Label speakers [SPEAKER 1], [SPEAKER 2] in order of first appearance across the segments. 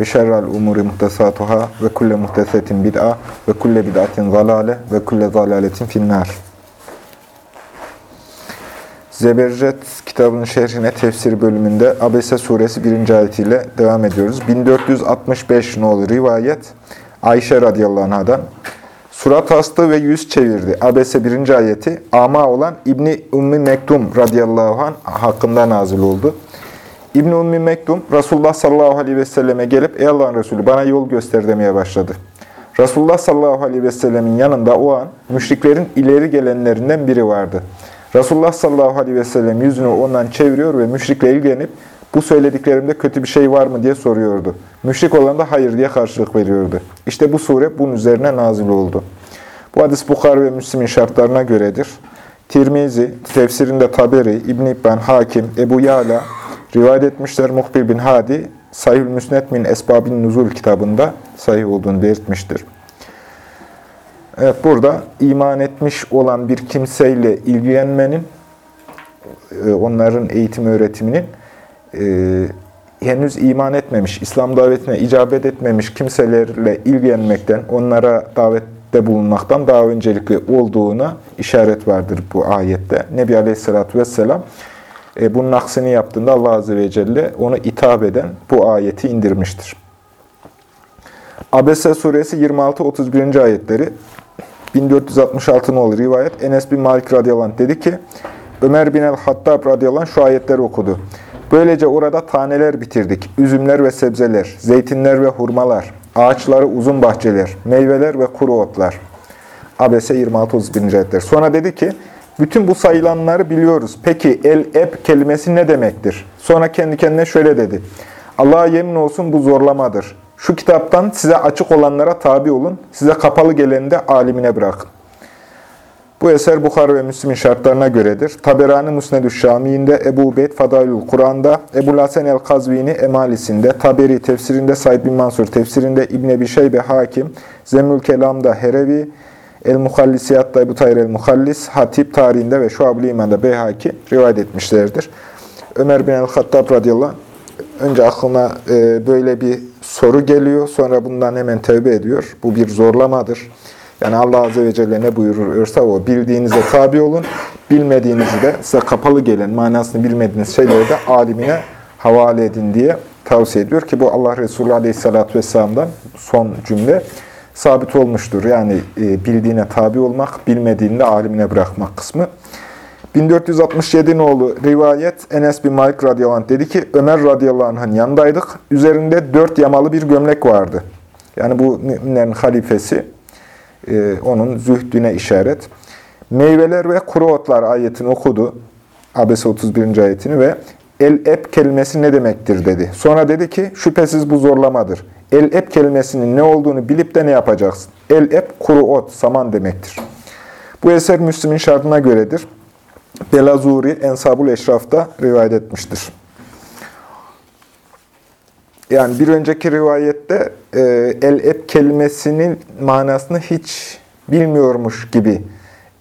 [SPEAKER 1] ve şerrel umuri muhtesatuhâ ve kulle muhtesetin bid'a ve kulle bid'atin zalale ve kulle zalaletin finnâr. Zebercet kitabının şerhine tefsir bölümünde Abese suresi 1. ayetiyle devam ediyoruz. 1465 nolu rivayet Ayşe radıyallahu anhadan Surat hastı ve yüz çevirdi. Abese 1. ayeti ama olan İbni Ummi Mektum radıyallahu anh hakkında nazil oldu. İbn-i Ummi Mektum, Resulullah sallallahu aleyhi ve selleme gelip, Ey Allah'ın Resulü bana yol göster demeye başladı. Resulullah sallallahu aleyhi ve sellemin yanında o an müşriklerin ileri gelenlerinden biri vardı. Resulullah sallallahu aleyhi ve sellem yüzünü ondan çeviriyor ve müşrikle ilgilenip, bu söylediklerimde kötü bir şey var mı diye soruyordu. Müşrik olan da hayır diye karşılık veriyordu. İşte bu sure bunun üzerine nazil oldu. Bu hadis Bukhari ve Müslim'in şartlarına göredir. Tirmizi, tefsirinde Taberi, İbn-i Hakim, Ebu Yala, Rivayet etmişler Muhbir bin Hadi, Sahih-ül Müsnet min Esbabin Nuzul kitabında sahih olduğunu belirtmiştir. Evet, burada iman etmiş olan bir kimseyle ilgilenmenin, e, onların eğitim öğretiminin e, henüz iman etmemiş, İslam davetine icabet etmemiş kimselerle ilgilenmekten, onlara davette bulunmaktan daha öncelikli olduğuna işaret vardır bu ayette. Nebi Aleyhisselatü Vesselam, e, bunun aksini yaptığında Allah Azze ve Celle onu itap eden bu ayeti indirmiştir. Abese suresi 26-31. ayetleri 1466 nolu rivayet Enes bin Malik radıyallahu dedi ki Ömer bin el-Hattab radıyallahu şu ayetleri okudu. Böylece orada taneler bitirdik. Üzümler ve sebzeler, zeytinler ve hurmalar, ağaçları uzun bahçeler, meyveler ve kuru otlar. Abese 26-31. ayetler. Sonra dedi ki bütün bu sayılanları biliyoruz. Peki el-eb kelimesi ne demektir? Sonra kendi kendine şöyle dedi. Allah'a yemin olsun bu zorlamadır. Şu kitaptan size açık olanlara tabi olun, size kapalı geleni de alimine bırakın. Bu eser Bukhara ve Müslim'in şartlarına göredir. Taberani Musned-ü Şami'inde, Ebu Ubeyd Fadailül Kur'an'da, Ebu Lasen el-Kazvini Emalisinde, Taberi tefsirinde, Said bin Mansur tefsirinde, İbn Ebi Şeybe Hakim, Zemül Kelam'da Herevi, El-Muhallisiyat'ta Ebu Tayyir el-Muhallis, Hatip tarihinde ve Şuab-ı İman'da Beyhaki rivayet etmişlerdir. Ömer bin el-Hattab radıyallahu önce aklına e, böyle bir soru geliyor, sonra bundan hemen tevbe ediyor. Bu bir zorlamadır. Yani Allah Azze ve Celle ne buyurursa o. Bildiğinize tabi olun, bilmediğinizi de size kapalı gelen, manasını bilmediğiniz şeyleri de alimine havale edin diye tavsiye ediyor ki bu Allah Resulü Aleyhisselatü Vesselam'dan son cümle sabit olmuştur. Yani e, bildiğine tabi olmak, bilmediğini alimine bırakmak kısmı. 1467 nolu rivayet Enes bin Malik radıyallahu anh dedi ki Ömer radıyallahu anh'ın yanındaydık. Üzerinde dört yamalı bir gömlek vardı. Yani bu müminlerin halifesi e, onun zühdüne işaret. Meyveler ve kuru otlar ayetini okudu. Abese 31. ayetini ve el-eb kelimesi ne demektir dedi. Sonra dedi ki şüphesiz bu zorlamadır. El-eb kelimesinin ne olduğunu bilip de ne yapacaksın? El-eb kuru ot, saman demektir. Bu eser Müslüm'ün şartına göredir. Belazuri Ensabul Eşraf'ta rivayet etmiştir. Yani bir önceki rivayette e, el-eb kelimesinin manasını hiç bilmiyormuş gibi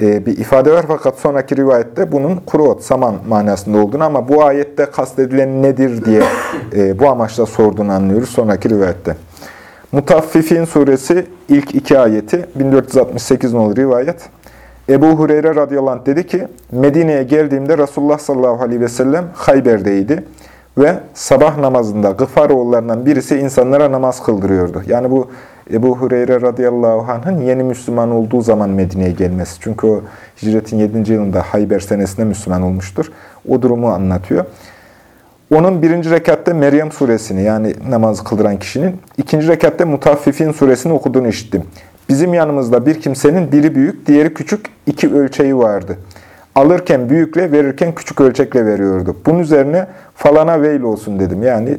[SPEAKER 1] bir ifade var. Fakat sonraki rivayette bunun kuru ot, saman manasında olduğunu ama bu ayette kastedilen nedir diye e, bu amaçla sorduğunu anlıyoruz sonraki rivayette. Mutaffifin suresi ilk iki ayeti 1468 nolu rivayet. Ebu Hureyre radıyallahu anh dedi ki, Medine'ye geldiğimde Resulullah sallallahu aleyhi ve sellem Hayber'deydi ve sabah namazında Gıfaroğullarından birisi insanlara namaz kıldırıyordu. Yani bu Ebu Hureyre radıyallahu anh'ın yeni Müslüman olduğu zaman Medine'ye gelmesi. Çünkü o hicretin 7. yılında Hayber senesinde Müslüman olmuştur. O durumu anlatıyor. Onun birinci rekatte Meryem suresini yani namaz kıldıran kişinin, ikinci rekatte Mutaffifin suresini okuduğunu işittim. Bizim yanımızda bir kimsenin biri büyük, diğeri küçük iki ölçeği vardı. Alırken büyükle, verirken küçük ölçekle veriyordu. Bunun üzerine falana veil olsun dedim. Yani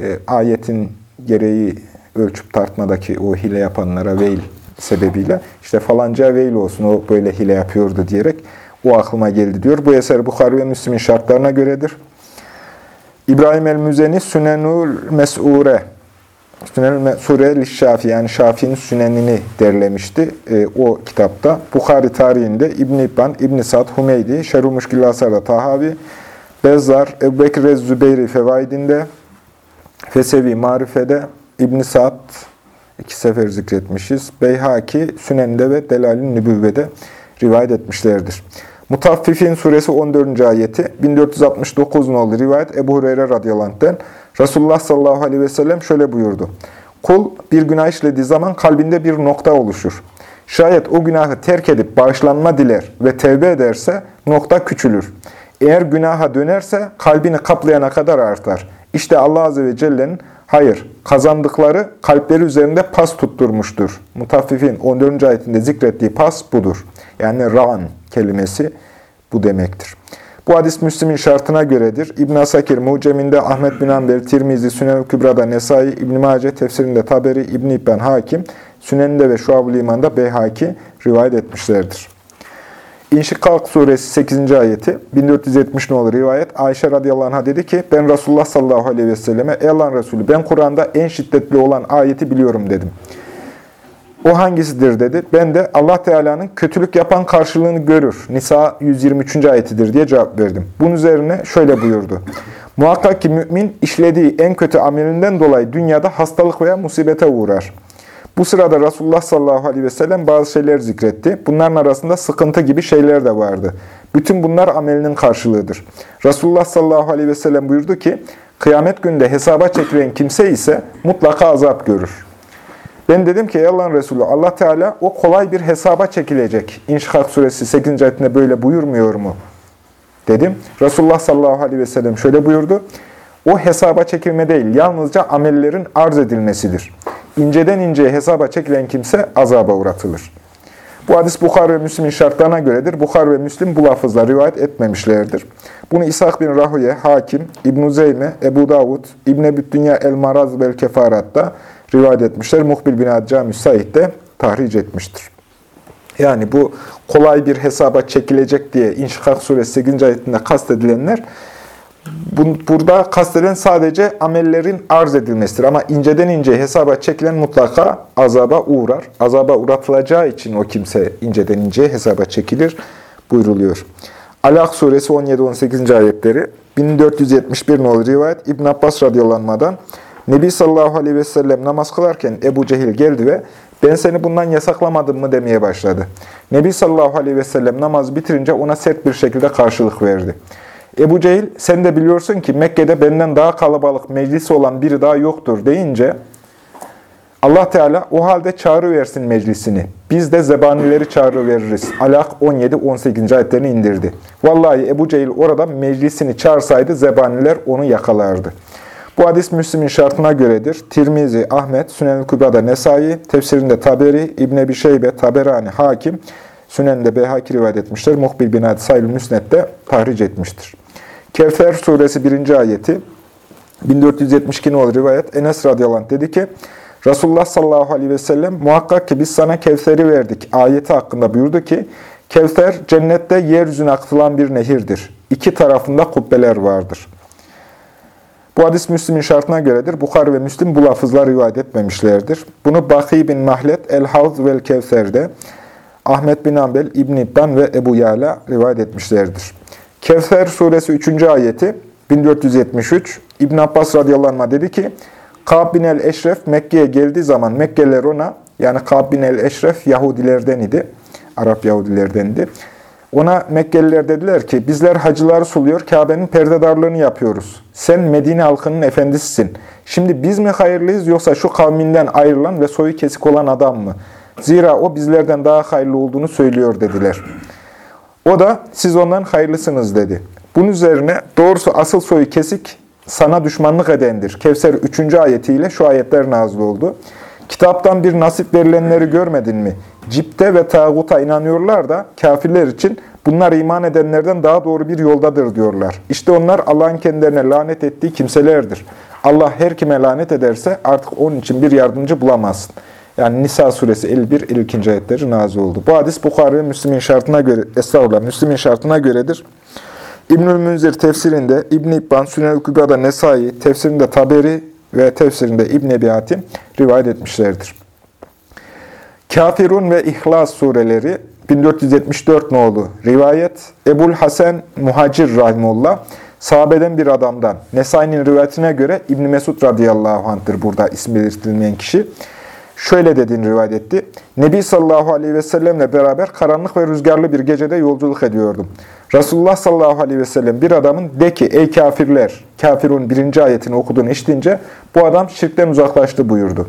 [SPEAKER 1] e, ayetin gereği ölçüp tartmadaki o hile yapanlara veil sebebiyle işte falanca veil olsun o böyle hile yapıyordu diyerek o aklıma geldi diyor. Bu eser Bukhari ve Müslim'in şartlarına göredir. İbrahim el-Müzeni Sünenul Mes'ure Sünenül Mes'ure Lişşafi yani Şafi'nin sünenini derlemişti e, o kitapta. Bukhari tarihinde İbn İbban, İbn Sad, Humeydi, Şerhu Muşkil Asar'da Tahavi, Bezzar, Ebu Bekir Zübeyri Fevaidinde, Fesevi Marife'de, İbn Sad iki sefer zikretmişiz. Beyhaki, Sünen'de ve Delal'in Nübüvve'de rivayet etmişlerdir. Mutaffifin suresi 14. ayeti 1469 nolu rivayet Ebu Hureyre radıyallahu Resulullah sallallahu aleyhi ve sellem şöyle buyurdu. Kul bir günah işlediği zaman kalbinde bir nokta oluşur. Şayet o günahı terk edip bağışlanma diler ve tevbe ederse nokta küçülür. Eğer günaha dönerse kalbini kaplayana kadar artar. İşte Allah Azze ve Celle'nin hayır kazandıkları kalpleri üzerinde pas tutturmuştur. Mutaffifin 14. ayetinde zikrettiği pas budur. Yani ra'an kelimesi bu demektir. Bu hadis Müslim'in şartına göredir. İbn Asakir Mucem'inde Ahmet bin Amber, Tirmizi, Sünen-i Kübra'da Nesai, İbn Mace tefsirinde Taberi, İbn İbn Hakim, Sünen'de ve Şuab-ı İman'da Beyhaki rivayet etmişlerdir. İnşikak suresi 8. ayeti 1470 ne olur rivayet. Ayşe radıyallahu anh'a dedi ki ben Resulullah sallallahu aleyhi ve selleme ey Allah'ın Resulü ben Kur'an'da en şiddetli olan ayeti biliyorum dedim. O hangisidir dedi. Ben de Allah Teala'nın kötülük yapan karşılığını görür. Nisa 123. ayetidir diye cevap verdim. Bunun üzerine şöyle buyurdu. Muhakkak ki mümin işlediği en kötü amelinden dolayı dünyada hastalık veya musibete uğrar. Bu sırada Resulullah sallallahu aleyhi ve sellem bazı şeyler zikretti. Bunların arasında sıkıntı gibi şeyler de vardı. Bütün bunlar amelinin karşılığıdır. Resulullah sallallahu aleyhi ve sellem buyurdu ki, kıyamet günde hesaba çekilen kimse ise mutlaka azap görür. Ben dedim ki ey Allah'ın Resulü Allah Teala o kolay bir hesaba çekilecek. İnşikak suresi 8. ayetinde böyle buyurmuyor mu? Dedim. Resulullah sallallahu aleyhi ve sellem şöyle buyurdu. O hesaba çekilme değil, yalnızca amellerin arz edilmesidir. İnceden inceye hesaba çekilen kimse azaba uğratılır. Bu hadis Bukhar ve Müslim'in şartlarına göredir. Bukhar ve Müslim bu lafızla rivayet etmemişlerdir. Bunu İshak bin Rahuye, Hakim, İbn-i Zeyme, Ebu Davud, İbn-i Dünya El-Maraz vel Kefarat'ta rivayet etmişler. Muhbil bin Adca Müsait de tahric etmiştir. Yani bu kolay bir hesaba çekilecek diye İnşikak suresi 8. ayetinde kastedilenler burada kastedilen sadece amellerin arz edilmesidir. Ama inceden ince hesaba çekilen mutlaka azaba uğrar. Azaba uğratılacağı için o kimse inceden ince hesaba çekilir buyruluyor. Alak suresi 17-18. ayetleri 1471 nolu rivayet İbn Abbas radıyallahu Nebi sallallahu aleyhi ve sellem namaz kılarken Ebu Cehil geldi ve ben seni bundan yasaklamadım mı demeye başladı. Nebi sallallahu aleyhi ve sellem namaz bitirince ona sert bir şekilde karşılık verdi. Ebu Cehil sen de biliyorsun ki Mekke'de benden daha kalabalık meclisi olan biri daha yoktur deyince Allah Teala o halde çağrı versin meclisini. Biz de zebanileri çağrı veririz. Alak 17-18. ayetlerini indirdi. Vallahi Ebu Cehil orada meclisini çağırsaydı zebaniler onu yakalardı. Bu hadis Müslim'in şartına göredir. Tirmizi, Ahmet, Sünen-i Kübra'da Nesai, tefsirinde Taberi, İbn Ebi Şeybe, Taberani, Hakim, Sünen'de Beyhaki rivayet etmişler. Muhbil bin Adi Sayıl Müsnet'te tahric etmiştir. Kevser suresi 1. ayeti 1472 olur rivayet Enes radıyallahu dedi ki Resulullah sallallahu aleyhi ve sellem muhakkak ki biz sana Kevser'i verdik ayeti hakkında buyurdu ki Kevser cennette yeryüzüne akıtılan bir nehirdir. İki tarafında kubbeler vardır. Bu hadis Müslim'in şartına göredir. Bukhar ve Müslim bu lafızlar rivayet etmemişlerdir. Bunu Baki bin Mahlet El-Havz vel Kevser'de Ahmet bin Ambel, İbn İbban ve Ebu Yala rivayet etmişlerdir. Kevser suresi 3. ayeti 1473 İbn Abbas radıyallahu anh dedi ki Ka'b bin el-Eşref Mekke'ye geldiği zaman Mekkeliler ona yani Ka'b bin el-Eşref Yahudilerden idi. Arap Yahudilerdendi. Ona Mekkeliler dediler ki bizler hacıları suluyor, Kabe'nin perdedarlığını yapıyoruz. Sen Medine halkının efendisisin. Şimdi biz mi hayırlıyız yoksa şu kavminden ayrılan ve soyu kesik olan adam mı? Zira o bizlerden daha hayırlı olduğunu söylüyor dediler. O da siz ondan hayırlısınız dedi. Bunun üzerine doğrusu asıl soyu kesik sana düşmanlık edendir. Kevser 3. ayetiyle şu ayetler nazil oldu. Kitaptan bir nasip verilenleri görmedin mi? Cipte ve tağuta inanıyorlar da kafirler için bunlar iman edenlerden daha doğru bir yoldadır diyorlar. İşte onlar Allah'ın kendilerine lanet ettiği kimselerdir. Allah her kime lanet ederse artık onun için bir yardımcı bulamazsın. Yani Nisa suresi 51-52. ayetleri nazil oldu. Bu hadis Bukhari ve Müslim'in şartına göre, estağfurullah, Müslim'in şartına göredir. İbnül Münzir tefsirinde, İbn-i İbban, Sünel Kübra'da Nesai, tefsirinde Taberi ve tefsirinde İbn Ebi rivayet etmişlerdir. Kafirun ve İhlas sureleri 1474 nolu rivayet Ebul Hasan Muhacir Rahimullah sahabeden bir adamdan. Nesai'nin rivayetine göre İbn Mesud radıyallahu anh'tır burada ismi belirtilmeyen kişi. Şöyle dediğini rivayet etti. Nebi sallallahu aleyhi ve sellemle beraber karanlık ve rüzgarlı bir gecede yolculuk ediyordum. Resulullah sallallahu aleyhi ve sellem bir adamın de ki ey kafirler, kafirun birinci ayetini okuduğunu işitince bu adam şirkten uzaklaştı buyurdu.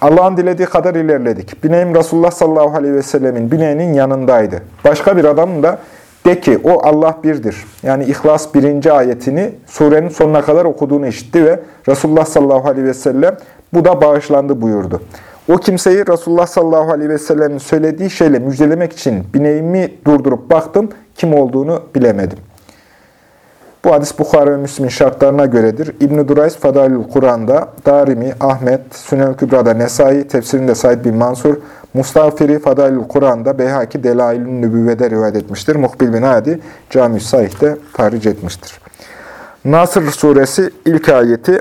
[SPEAKER 1] Allah'ın dilediği kadar ilerledik. Bineğim Resulullah sallallahu aleyhi ve sellemin bineğinin yanındaydı. Başka bir adamın da de ki o Allah birdir. Yani İhlas birinci ayetini surenin sonuna kadar okuduğunu işitti ve Resulullah sallallahu aleyhi ve sellem bu da bağışlandı buyurdu. O kimseyi Resulullah sallallahu aleyhi ve sellem'in söylediği şeyle müjdelemek için bineğimi durdurup baktım, kim olduğunu bilemedim. Bu hadis Bukhara ve Müslim'in şartlarına göredir. İbn-i Durays Fadalül Kur'an'da, Darimi, Ahmet, Sünel Kübra'da Nesai, tefsirinde Said bin Mansur, Mustafiri Fadalül Kur'an'da Beyhaki Delailün Nübüvve'de rivayet etmiştir. Muhbil bin Hadi Cami-i Sahih'te tahric etmiştir. Nasr suresi ilk ayeti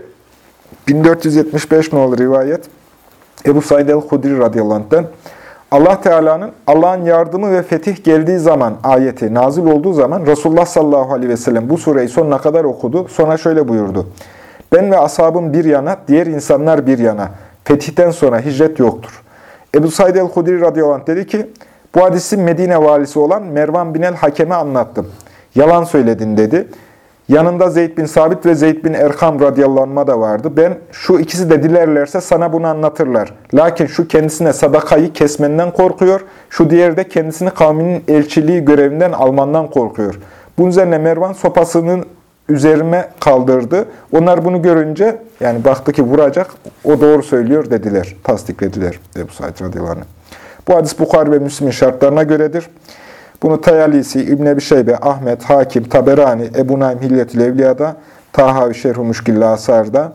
[SPEAKER 1] 1475 nolu rivayet Ebu Said el-Hudri radıyallahu Allah Teala'nın Allah'ın yardımı ve fetih geldiği zaman ayeti nazil olduğu zaman Resulullah sallallahu aleyhi ve sellem bu sureyi sonuna kadar okudu. Sonra şöyle buyurdu. Ben ve ashabım bir yana, diğer insanlar bir yana. Fetihten sonra hicret yoktur. Ebu Said el-Hudri radıyallahu anh dedi ki, bu hadisi Medine valisi olan Mervan bin el-Hakem'e anlattım. Yalan söyledin dedi. Yanında Zeyd bin Sabit ve Zeyd bin Erkam radıyallahu da vardı. Ben şu ikisi de dilerlerse sana bunu anlatırlar. Lakin şu kendisine sadakayı kesmenden korkuyor. Şu diğeri de kendisini kavminin elçiliği görevinden almandan korkuyor. Bunun üzerine Mervan sopasının üzerime kaldırdı. Onlar bunu görünce yani baktı ki vuracak. O doğru söylüyor dediler. Tasdiklediler Ebu Said radıyallahu anh. Bu hadis Bukhari ve Müslim'in şartlarına göredir. Bunu Tayalisi, İbn Ebi Şeybe, Ahmet, Hakim, Taberani, Ebu Naim Hilyetül Evliya'da, Tahavi Şerhu Müşkilli Asar'da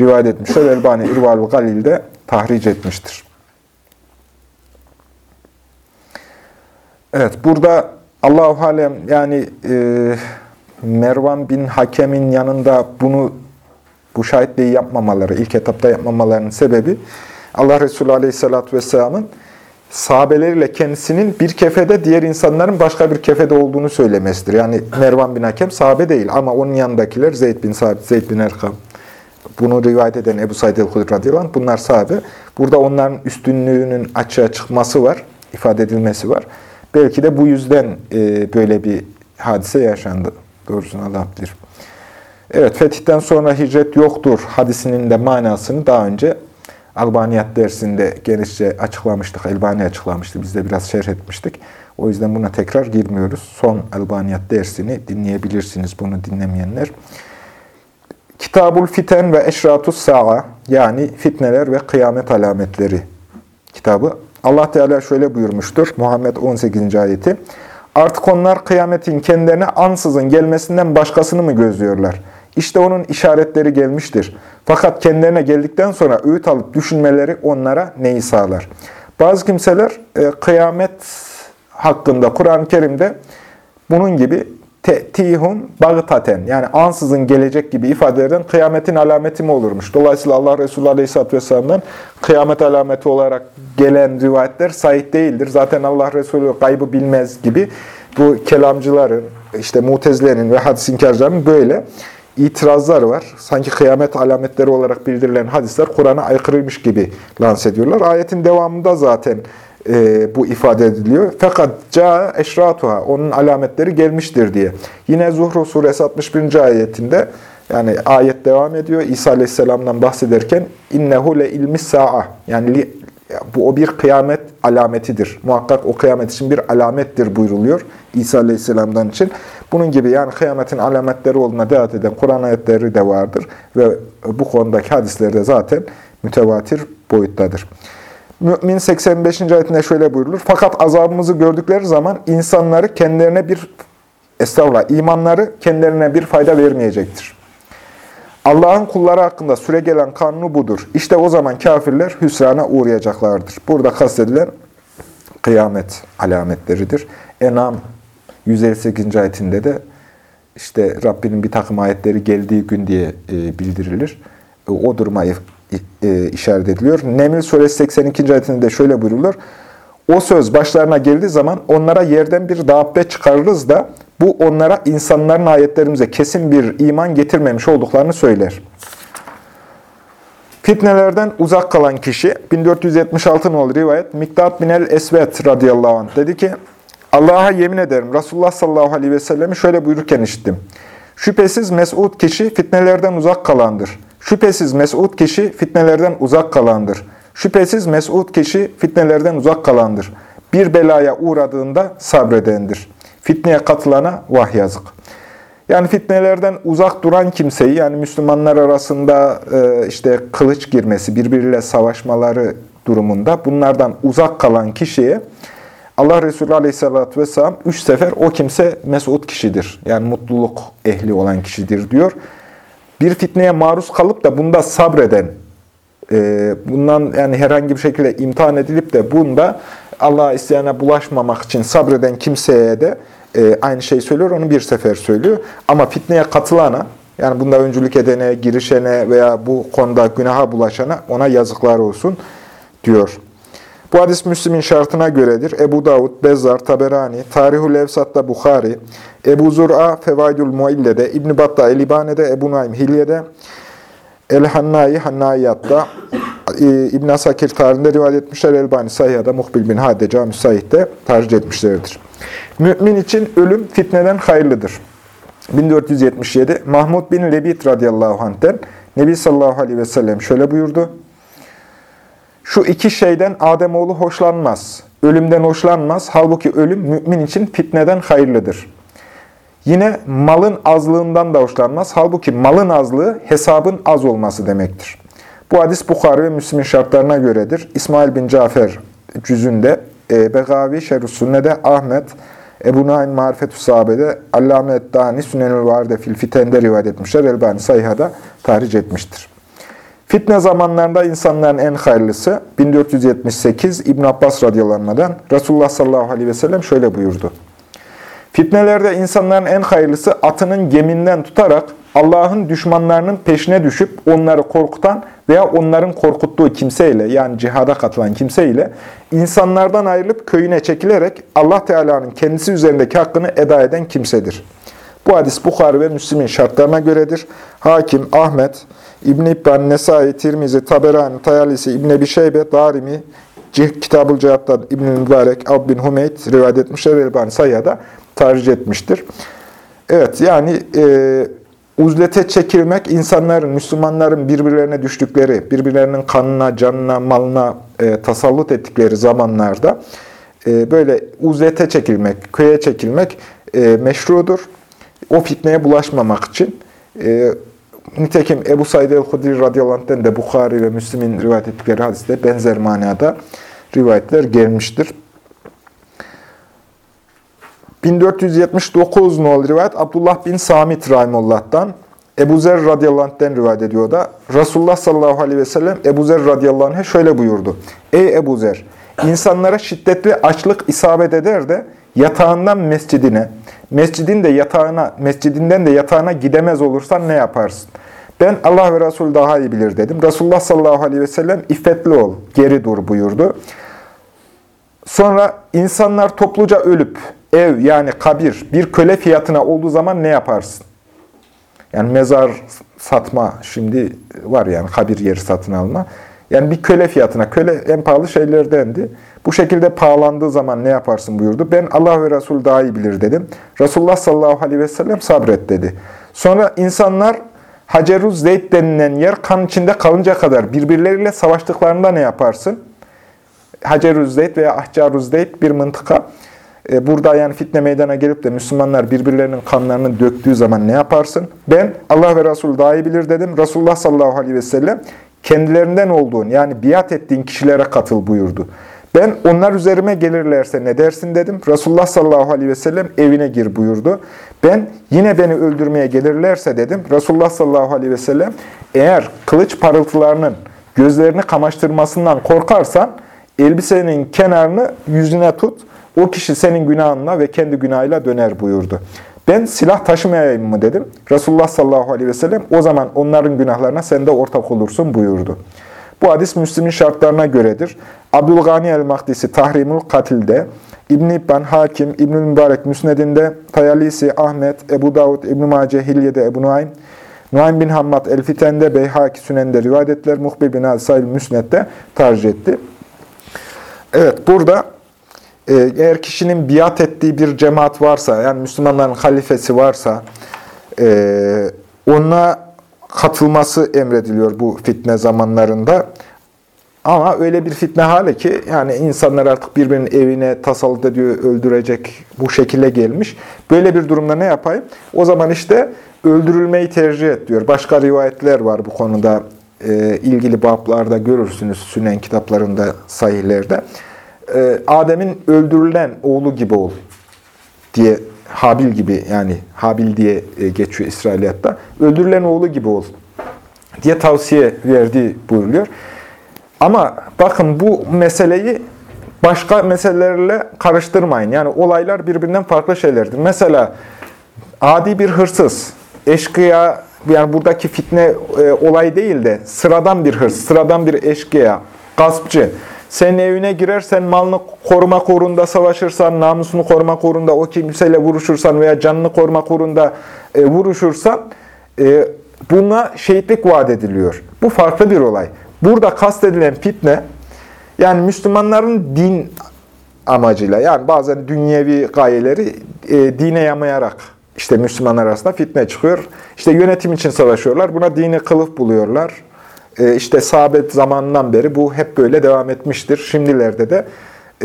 [SPEAKER 1] rivayet etmişler. Elbani İrval Galil'de tahric etmiştir. Evet, burada Allahu Alem yani e, Mervan bin Hakem'in yanında bunu bu şahitliği yapmamaları, ilk etapta yapmamalarının sebebi Allah Resulü Aleyhisselatü Vesselam'ın sahabeleriyle kendisinin bir kefede diğer insanların başka bir kefede olduğunu söylemesidir. Yani Mervan bin Hakem sahabe değil ama onun yanındakiler Zeyd bin Sabit, Zeyd bin Erkam. Bunu rivayet eden Ebu Said el-Hudri radıyallahu bunlar sahabe. Burada onların üstünlüğünün açığa çıkması var, ifade edilmesi var. Belki de bu yüzden e, böyle bir hadise yaşandı. Doğrusunu Allah bilir. Evet, fetihten sonra hicret yoktur hadisinin de manasını daha önce Albaniyat dersinde genişçe açıklamıştık. Elbani açıklamıştı. Biz de biraz şerh etmiştik. O yüzden buna tekrar girmiyoruz. Son Albaniyat dersini dinleyebilirsiniz bunu dinlemeyenler. Kitabul Fiten ve Eşratus Sa'a yani fitneler ve kıyamet alametleri kitabı. Allah Teala şöyle buyurmuştur. Muhammed 18. ayeti. Artık onlar kıyametin kendilerine ansızın gelmesinden başkasını mı gözlüyorlar? İşte onun işaretleri gelmiştir. Fakat kendilerine geldikten sonra öğüt alıp düşünmeleri onlara neyi sağlar? Bazı kimseler e, kıyamet hakkında Kur'an-ı Kerim'de bunun gibi te'tihun bagtaten yani ansızın gelecek gibi ifadelerden kıyametin alameti mi olurmuş? Dolayısıyla Allah Resulü Aleyhisselatü Vesselam'dan kıyamet alameti olarak gelen rivayetler sahih değildir. Zaten Allah Resulü kaybı bilmez gibi bu kelamcıların, işte mutezilerin ve hadis inkarcıların böyle itirazlar var. Sanki kıyamet alametleri olarak bildirilen hadisler Kur'an'a aykırıymış gibi lanse ediyorlar. Ayetin devamında zaten e, bu ifade ediliyor. Fakat ca eşratuha, onun alametleri gelmiştir diye. Yine Zuhru suresi 61. ayetinde yani ayet devam ediyor. İsa aleyhisselamdan bahsederken innehu le ilmis sa'a yani li, bu o bir kıyamet alametidir. Muhakkak o kıyamet için bir alamettir buyruluyor İsa aleyhisselamdan için. Bunun gibi yani kıyametin alametleri olduğuna delalet eden Kur'an ayetleri de vardır. Ve bu konudaki hadisleri de zaten mütevatir boyuttadır. Mümin 85. ayetinde şöyle buyurulur. Fakat azabımızı gördükleri zaman insanları kendilerine bir, estağfurullah, imanları kendilerine bir fayda vermeyecektir. Allah'ın kulları hakkında süre gelen kanunu budur. İşte o zaman kafirler hüsrana uğrayacaklardır. Burada kastedilen kıyamet alametleridir. Enam 158. ayetinde de işte Rabbinin bir takım ayetleri geldiği gün diye e, bildirilir. E, o duruma e, işaret ediliyor. Neml suresi 82. ayetinde de şöyle buyrulur. O söz başlarına geldiği zaman onlara yerden bir dabbe çıkarırız da bu onlara insanların ayetlerimize kesin bir iman getirmemiş olduklarını söyler. Fitnelerden uzak kalan kişi, 1476 nolu rivayet, Miktat bin el-Esvet radıyallahu anh dedi ki, Allah'a yemin ederim, Resulullah sallallahu aleyhi ve sellemi şöyle buyururken işittim. Şüphesiz mes'ud kişi fitnelerden uzak kalandır. Şüphesiz mes'ud kişi fitnelerden uzak kalandır. Şüphesiz mes'ud kişi fitnelerden uzak kalandır. Bir belaya uğradığında sabredendir. Fitneye katılana vah yazık. Yani fitnelerden uzak duran kimseyi, yani Müslümanlar arasında e, işte kılıç girmesi, birbiriyle savaşmaları durumunda bunlardan uzak kalan kişiye Allah Resulü Aleyhisselatü Vesselam üç sefer o kimse mesut kişidir. Yani mutluluk ehli olan kişidir diyor. Bir fitneye maruz kalıp da bunda sabreden, e, bundan yani herhangi bir şekilde imtihan edilip de bunda Allah'a isyana bulaşmamak için sabreden kimseye de e, aynı şey söylüyor, onu bir sefer söylüyor. Ama fitneye katılana, yani bunda öncülük edene, girişene veya bu konuda günaha bulaşana ona yazıklar olsun diyor. Bu hadis Müslim'in şartına göredir. Ebu Davud, Bezzar, Taberani, Tarihul Evsat'ta Bukhari, Ebu Zur'a, Fevaidül Muille'de, İbn-i Battah, Elibani'de, Ebu Naim Hilye'de, El-Hannai, Hannaiyyat'ta, e, İbn Asakir tarihinde rivayet etmişler. Elbani Sahiha'da, Muhbil bin Hade, Cami Sahih'te tercih etmişlerdir. Mümin için ölüm fitneden hayırlıdır. 1477 Mahmud bin Lebit radıyallahu anh'ten Nebi sallallahu aleyhi ve sellem şöyle buyurdu. Şu iki şeyden Ademoğlu hoşlanmaz. Ölümden hoşlanmaz. Halbuki ölüm mümin için fitneden hayırlıdır. Yine malın azlığından da hoşlanmaz. Halbuki malın azlığı hesabın az olması demektir. Bu hadis Bukhari ve Müslim'in şartlarına göredir. İsmail bin Cafer cüzünde, e, Begavi Şerh-i Sünne'de, Ahmet, Ebu Naim Marifet-ü Sahabe'de, Allame Eddani Sünenül Varde fil Fiten'de rivayet etmişler. Elbani Sayha'da tahric etmiştir. Fitne zamanlarında insanların en hayırlısı 1478 İbn Abbas radıyallahu Resulullah sallallahu aleyhi ve sellem şöyle buyurdu. Fitnelerde insanların en hayırlısı atının geminden tutarak Allah'ın düşmanlarının peşine düşüp onları korkutan veya onların korkuttuğu kimseyle yani cihada katılan kimseyle insanlardan ayrılıp köyüne çekilerek Allah Teala'nın kendisi üzerindeki hakkını eda eden kimsedir. Bu hadis Bukhari ve Müslim'in şartlarına göredir. Hakim, Ahmet, İbn-i İbban, Nesai, Tirmizi, Taberani, Tayalisi, İbn-i Ebi Şeybe, Darimi, Kitab-ı Cihat'ta İbn-i Mübarek, Ab bin Hümeyt rivayet etmişler. Elbani Sayya'da tercih etmiştir. Evet, yani e, uzlete çekilmek, insanların, Müslümanların birbirlerine düştükleri, birbirlerinin kanına, canına, malına e, tasallut ettikleri zamanlarda e, böyle uzlete çekilmek, köye çekilmek e, meşrudur. O fitneye bulaşmamak için. E, nitekim Ebu Said el-Hudri radıyallahu de Bukhari ve Müslim'in rivayet ettikleri hadiste benzer manada rivayetler gelmiştir. 1479 nol rivayet Abdullah bin Samit Rahimullah'tan Ebu Zer radıyallahu anh'den rivayet ediyor da Resulullah sallallahu aleyhi ve sellem Ebu Zer radıyallahu anh'e şöyle buyurdu. Ey Ebu Zer! insanlara şiddetli açlık isabet eder de yatağından mescidine, mescidin de yatağına, mescidinden de yatağına gidemez olursan ne yaparsın? Ben Allah ve Resul daha iyi bilir dedim. Resulullah sallallahu aleyhi ve sellem iffetli ol, geri dur buyurdu. Sonra insanlar topluca ölüp ev yani kabir bir köle fiyatına olduğu zaman ne yaparsın? Yani mezar satma şimdi var yani kabir yeri satın alma. Yani bir köle fiyatına, köle en pahalı şeylerdendi. Bu şekilde pahalandığı zaman ne yaparsın buyurdu. Ben Allah ve Resul daha iyi bilir dedim. Resulullah sallallahu aleyhi ve sellem sabret dedi. Sonra insanlar Haceruz Zeyd denilen yer kan içinde kalınca kadar birbirleriyle savaştıklarında ne yaparsın? Haceruz Zeyd veya Ahcaruz Zeyd bir mıntıka. E, burada yani fitne meydana gelip de Müslümanlar birbirlerinin kanlarını döktüğü zaman ne yaparsın? Ben Allah ve Resul daha iyi bilir dedim. Resulullah sallallahu aleyhi ve sellem kendilerinden olduğun yani biat ettiğin kişilere katıl buyurdu. Ben onlar üzerime gelirlerse ne dersin dedim. Resulullah sallallahu aleyhi ve sellem evine gir buyurdu. Ben yine beni öldürmeye gelirlerse dedim. Resulullah sallallahu aleyhi ve sellem eğer kılıç parıltılarının gözlerini kamaştırmasından korkarsan elbisenin kenarını yüzüne tut. O kişi senin günahınla ve kendi günahıyla döner buyurdu. Ben silah taşımayayım mı dedim. Resulullah sallallahu aleyhi ve sellem o zaman onların günahlarına sen de ortak olursun buyurdu. Bu hadis Müslim'in şartlarına göredir. Abdülgani el-Mahdisi Tahrimul Katil'de, İbn-i İbban Hakim, İbn-i Mübarek Müsned'inde, Tayalisi Ahmet, Ebu Davud, İbn-i Mace Hilye'de Ebu Nuaym, Nuaym bin Hammad El-Fiten'de, Beyhaki Sünen'de rivayet ettiler. Muhbir bin Al-Sayl Müsned'de tercih etti. Evet, burada e, eğer kişinin biat ettiği bir cemaat varsa, yani Müslümanların halifesi varsa, e, ona katılması emrediliyor bu fitne zamanlarında. Ama öyle bir fitne hali ki yani insanlar artık birbirinin evine tasallut ediyor, öldürecek bu şekilde gelmiş. Böyle bir durumda ne yapayım? O zaman işte öldürülmeyi tercih et diyor. Başka rivayetler var bu konuda. E, ilgili bablarda görürsünüz Sünen kitaplarında, sahihlerde. E, Adem'in öldürülen oğlu gibi ol diye Habil gibi yani Habil diye e, geçiyor İsrailiyatta. Öldürülen oğlu gibi ol diye tavsiye verdiği buyuruyor. Ama bakın bu meseleyi başka meselelerle karıştırmayın. Yani olaylar birbirinden farklı şeylerdir. Mesela adi bir hırsız, eşkıya, yani buradaki fitne e, olay değil de sıradan bir hırs, sıradan bir eşkıya, gaspçı, senin evine girersen, malını koruma uğrunda savaşırsan, namusunu koruma uğrunda o kimseyle vuruşursan veya canını koruma uğrunda e, vuruşursan, e, buna şehitlik vaat ediliyor. Bu farklı bir olay. Burada kastedilen fitne, yani Müslümanların din amacıyla, yani bazen dünyevi gayeleri e, dine yamayarak, işte Müslümanlar arasında fitne çıkıyor. İşte yönetim için savaşıyorlar. Buna dini kılıf buluyorlar. E, işte sahabet zamanından beri bu hep böyle devam etmiştir. Şimdilerde de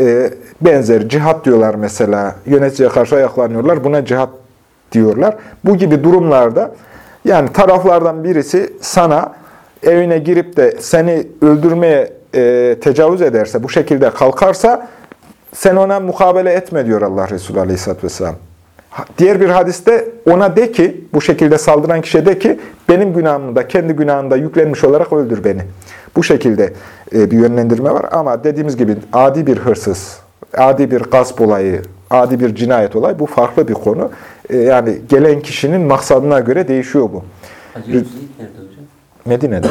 [SPEAKER 1] e, benzer cihat diyorlar mesela. Yöneticiye karşı ayaklanıyorlar. Buna cihat diyorlar. Bu gibi durumlarda yani taraflardan birisi sana evine girip de seni öldürmeye e, tecavüz ederse, bu şekilde kalkarsa sen ona mukabele etme diyor Allah Resulü Aleyhisselatü Vesselam. Diğer bir hadiste ona de ki, bu şekilde saldıran kişiye de ki, benim günahımı da kendi günahını da yüklenmiş olarak öldür beni. Bu şekilde e, bir yönlendirme var ama dediğimiz gibi adi bir hırsız, adi bir gasp olayı, adi bir cinayet olayı bu farklı bir konu. E, yani gelen kişinin maksadına göre değişiyor bu.
[SPEAKER 2] Hacı?
[SPEAKER 1] Medine'de.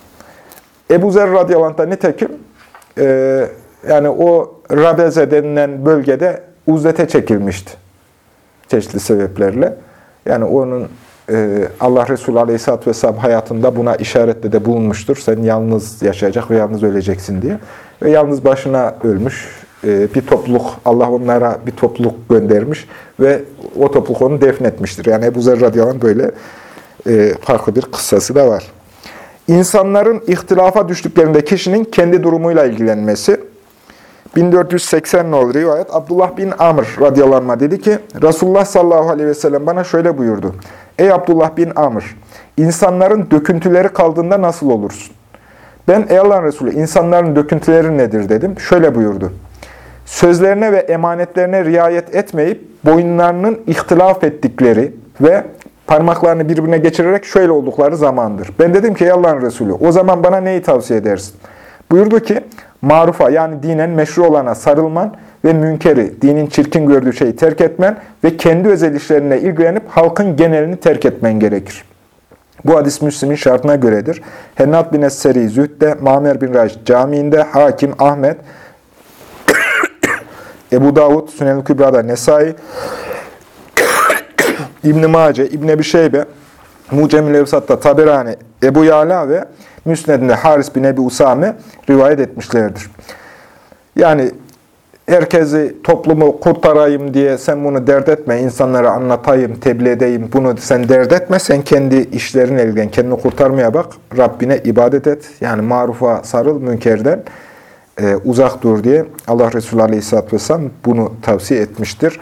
[SPEAKER 1] Ebu Zer radıyallahu anh'ta nitekim e, yani o Rabeze denilen bölgede uzlete çekilmişti çeşitli sebeplerle. Yani onun e, Allah Resulü Aleyhisselatü Vesselam hayatında buna işaretle de bulunmuştur. Sen yalnız yaşayacak ve yalnız öleceksin diye. Ve yalnız başına ölmüş. E, bir topluluk, Allah onlara bir topluluk göndermiş ve o topluluk onu defnetmiştir. Yani Ebu Zer radıyallahu anh böyle e, farklı bir kıssası da var. İnsanların ihtilafa düştüklerinde kişinin kendi durumuyla ilgilenmesi, 1480 nolu rivayet Abdullah bin Amr radıyallahu dedi ki Resulullah sallallahu aleyhi ve sellem bana şöyle buyurdu. Ey Abdullah bin Amr insanların döküntüleri kaldığında nasıl olursun? Ben ey Allah'ın Resulü insanların döküntüleri nedir dedim. Şöyle buyurdu. Sözlerine ve emanetlerine riayet etmeyip boyunlarının ihtilaf ettikleri ve parmaklarını birbirine geçirerek şöyle oldukları zamandır. Ben dedim ki ey Allah'ın Resulü o zaman bana neyi tavsiye edersin? Buyurdu ki marufa yani dinen meşru olana sarılman ve münkeri, dinin çirkin gördüğü şeyi terk etmen ve kendi özel işlerine ilgilenip halkın genelini terk etmen gerekir. Bu hadis Müslim'in şartına göredir. Hennat bin Es-Seri Zühd'de, Mamer bin Raş Camii'nde, Hakim Ahmet, Ebu Davud, Sünel-i Kübra'da Nesai, İbn-i Mace, İbn-i Şeybe, Mucemil Evsat'ta Taberani, Ebu Yala ve Müsned'inde Haris bin Ebi Usame rivayet etmişlerdir. Yani herkesi, toplumu kurtarayım diye sen bunu dert etme, insanlara anlatayım, tebliğ edeyim, bunu sen dert etme, sen kendi işlerini ilgilen, kendini kurtarmaya bak, Rabbine ibadet et, yani marufa sarıl, münkerden e, uzak dur diye Allah Resulü Aleyhisselatü Vesselam bunu tavsiye etmiştir.